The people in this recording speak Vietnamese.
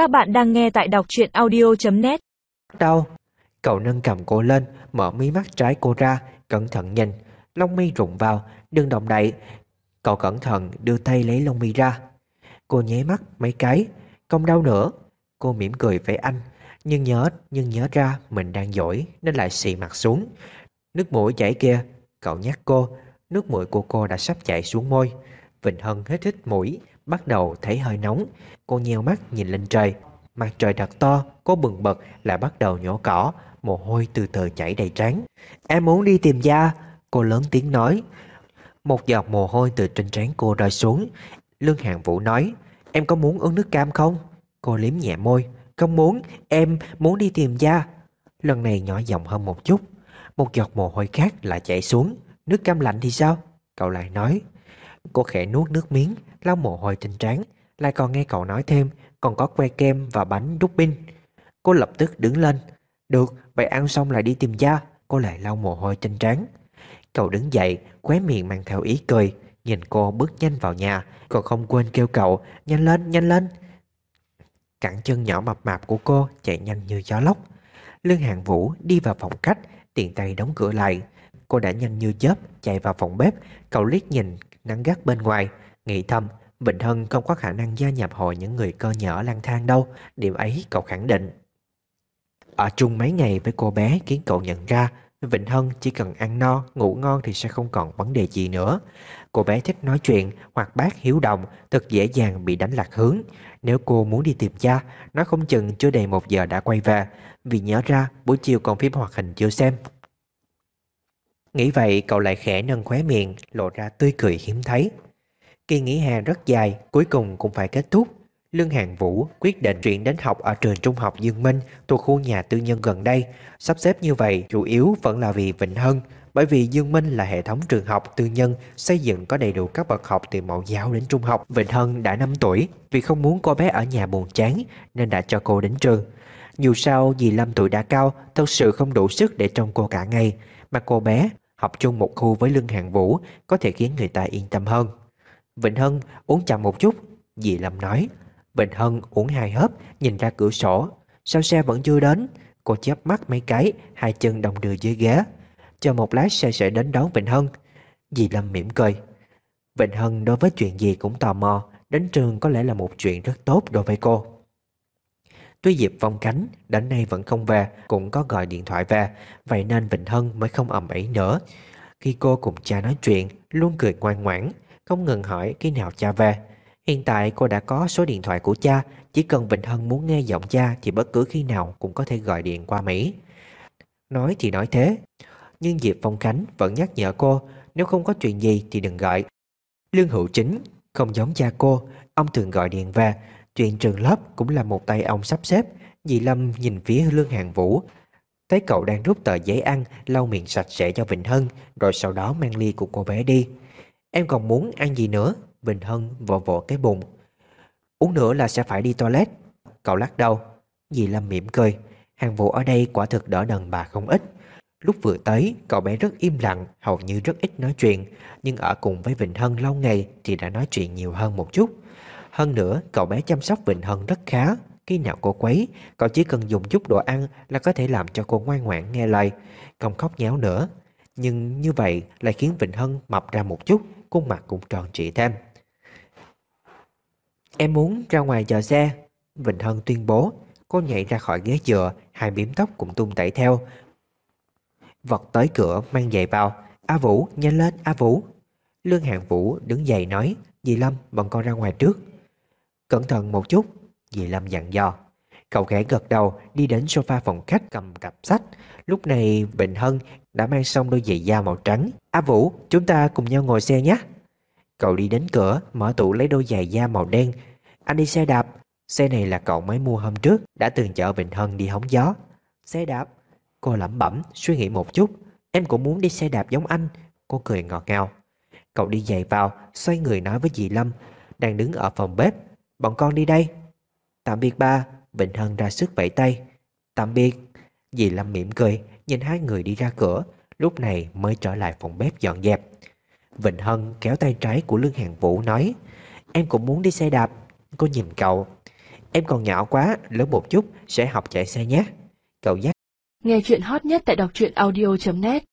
Các bạn đang nghe tại đọc truyện audio.net đau Cậu nâng cầm cô lên, mở mí mắt trái cô ra, cẩn thận nhìn. Lông mi rụng vào, đừng động đậy. Cậu cẩn thận đưa tay lấy lông mi ra. Cô nháy mắt mấy cái, không đau nữa. Cô mỉm cười với anh, nhưng nhớ nhưng nhớ ra mình đang dỗi nên lại xì mặt xuống. Nước mũi chảy kia, cậu nhắc cô, nước mũi của cô đã sắp chảy xuống môi. Vịnh Hân hít hít mũi, bắt đầu thấy hơi nóng. Cô nheo mắt nhìn lên trời. Mặt trời đặt to, cô bừng bật lại bắt đầu nhổ cỏ, mồ hôi từ từ chảy đầy trán. Em muốn đi tìm da, cô lớn tiếng nói. Một giọt mồ hôi từ trên trán cô rơi xuống. Lương Hàng Vũ nói, em có muốn uống nước cam không? Cô liếm nhẹ môi, không muốn, em muốn đi tìm da. Lần này nhỏ giọng hơn một chút. Một giọt mồ hôi khác lại chảy xuống. Nước cam lạnh thì sao? Cậu lại nói. Cô khẽ nuốt nước miếng, lau mồ hôi trên trán, lại còn nghe cậu nói thêm, còn có que kem và bánh đúc pin. Cô lập tức đứng lên. Được, vậy ăn xong lại đi tìm da. Cô lại lau mồ hôi trên trán. Cậu đứng dậy, khóe miệng mang theo ý cười, nhìn cô bước nhanh vào nhà, còn không quên kêu cậu, nhanh lên, nhanh lên. Cẳng chân nhỏ mập mạp của cô chạy nhanh như gió lốc. Lương Hàng Vũ đi vào phòng khách, tiện tay đóng cửa lại. Cô đã nhanh như chớp chạy vào phòng bếp, cậu liếc nhìn nắng gắt bên ngoài, nghĩ thầm Vịnh Hân không có khả năng gia nhập hội những người cơ nhở lang thang đâu, điểm ấy cậu khẳng định. Ở chung mấy ngày với cô bé khiến cậu nhận ra Vịnh Hân chỉ cần ăn no, ngủ ngon thì sẽ không còn vấn đề gì nữa. Cô bé thích nói chuyện, hoặc bác hiếu động, thật dễ dàng bị đánh lạc hướng. Nếu cô muốn đi tìm cha, nó không chừng chưa đầy một giờ đã quay về, vì nhớ ra buổi chiều còn phim hoạt hình chưa xem. Nghĩ vậy cậu lại khẽ nâng khóe miệng, lộ ra tươi cười hiếm thấy. Kỳ nghỉ hè rất dài, cuối cùng cũng phải kết thúc. Lương Hàng Vũ quyết định chuyển đến học ở trường trung học Dương Minh thuộc khu nhà tư nhân gần đây. Sắp xếp như vậy chủ yếu vẫn là vì Vịnh Hân, bởi vì Dương Minh là hệ thống trường học tư nhân xây dựng có đầy đủ các bậc học từ mẫu giáo đến trung học. Vịnh Hân đã 5 tuổi, vì không muốn cô bé ở nhà buồn chán nên đã cho cô đến trường. Dù sao dì Lâm tuổi đã cao, thật sự không đủ sức để trông cô cả ngày, mà cô bé học chung một khu với Lương Hàng Vũ có thể khiến người ta yên tâm hơn. Vịnh Hân uống chậm một chút, dì Lâm nói. Vịnh Hân uống hai hớp, nhìn ra cửa sổ. Sao xe vẫn chưa đến? Cô chớp mắt mấy cái, hai chân đồng đưa dưới ghế. Chờ một lát xe sẽ đến đón Vịnh Hân. Dì Lâm mỉm cười. Vịnh Hân đối với chuyện gì cũng tò mò, đến trường có lẽ là một chuyện rất tốt đối với cô. Tuy Diệp Phong Cánh đến nay vẫn không về, cũng có gọi điện thoại về, vậy nên Vịnh Hân mới không ầm ĩ nữa. Khi cô cùng cha nói chuyện, luôn cười ngoan ngoãn, không ngừng hỏi khi nào cha về. Hiện tại cô đã có số điện thoại của cha, chỉ cần Vịnh Hân muốn nghe giọng cha thì bất cứ khi nào cũng có thể gọi điện qua Mỹ. Nói thì nói thế, nhưng Diệp Phong Khánh vẫn nhắc nhở cô nếu không có chuyện gì thì đừng gọi. Lương Hữu Chính không giống cha cô, ông thường gọi điện về, chuyện trường lớp cũng là một tay ông sắp xếp. Dì Lâm nhìn phía Lương Hàng Vũ, thấy cậu đang rút tờ giấy ăn, lau miệng sạch sẽ cho Vịnh Hân, rồi sau đó mang ly của cô bé đi. Em còn muốn ăn gì nữa? Vịnh Hân vò vò cái bụng. Uống nữa là sẽ phải đi toilet. Cậu lắc đầu. Dì Lâm mỉm cười. Hàng vụ ở đây quả thực đỡ đần bà không ít. Lúc vừa tới, cậu bé rất im lặng, hầu như rất ít nói chuyện. Nhưng ở cùng với Vịnh Hân lâu ngày thì đã nói chuyện nhiều hơn một chút. Hơn nữa, cậu bé chăm sóc Vịnh Hân rất khá. Khi nào cô quấy, cậu chỉ cần dùng chút đồ ăn là có thể làm cho cô ngoan ngoãn nghe lời, không khóc nhéo nữa. Nhưng như vậy lại khiến Vịnh Hân mập ra một chút, khuôn mặt cũng tròn trịa thêm. Em muốn ra ngoài chờ xe. Vịnh Hân tuyên bố, cô nhảy ra khỏi ghế dựa, hai biếm tóc cũng tung tẩy theo. Vật tới cửa mang giày vào. A Vũ, nhanh lên, A Vũ. Lương Hạng Vũ đứng dậy nói, dì Lâm, bọn con ra ngoài trước. Cẩn thận một chút, dì Lâm dặn dò. Cậu khẽ gật đầu đi đến sofa phòng khách cầm cặp sách. Lúc này Vịnh Hân đã mang xong đôi giày da màu trắng. A Vũ, chúng ta cùng nhau ngồi xe nhé. Cậu đi đến cửa, mở tủ lấy đôi giày da màu đen. Anh đi xe đạp. Xe này là cậu mới mua hôm trước, đã từng chở Bình Hân đi hóng gió. Xe đạp. Cô lẩm bẩm, suy nghĩ một chút. Em cũng muốn đi xe đạp giống anh. Cô cười ngọt ngào. Cậu đi giày vào, xoay người nói với dì Lâm, đang đứng ở phòng bếp. Bọn con đi đây. Tạm biệt ba. Bình Hân ra sức vẫy tay. Tạm biệt. Dì Lâm mỉm cười, nhìn hai người đi ra cửa, lúc này mới trở lại phòng bếp dọn dẹp. Vịnh Hân kéo tay trái của Lương Hàng Vũ nói Em cũng muốn đi xe đạp Cô nhìn cậu Em còn nhỏ quá, lớn một chút sẽ học chạy xe nhé. Cậu dắt Nghe chuyện hot nhất tại đọc truyện audio.net